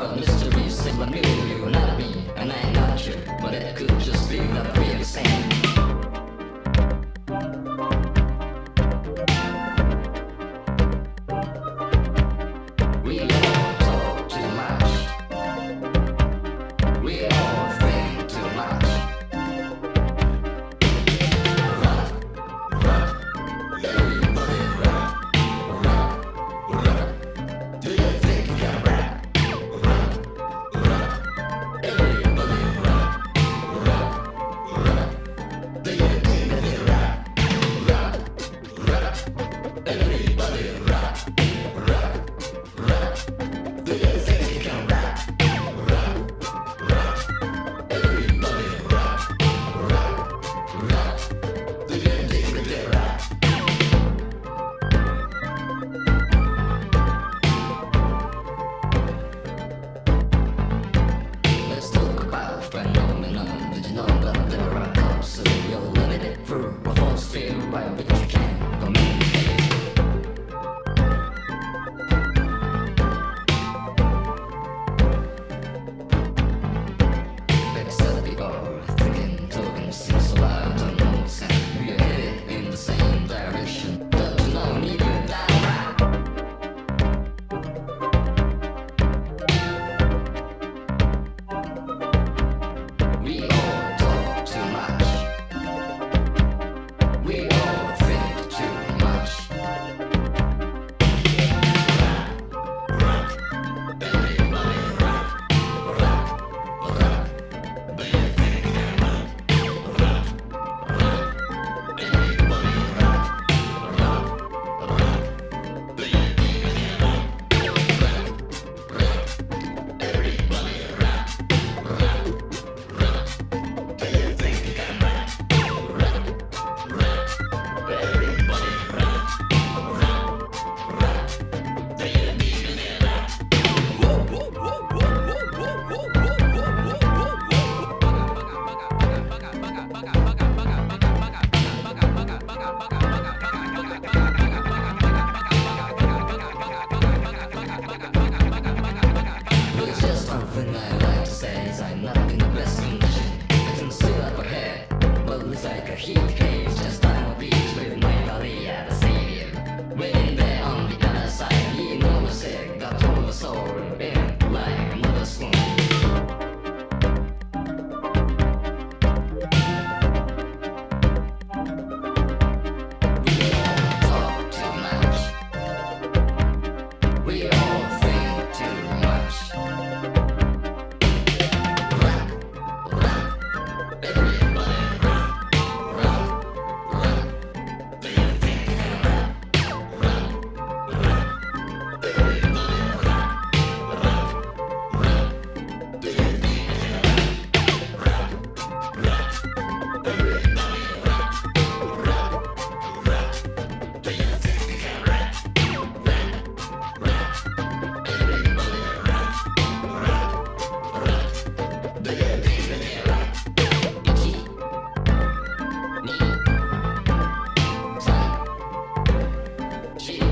one mystery single me you not me and I ain't not you but it could just be that we are the same We are talk too much. We are Bye. heat. much.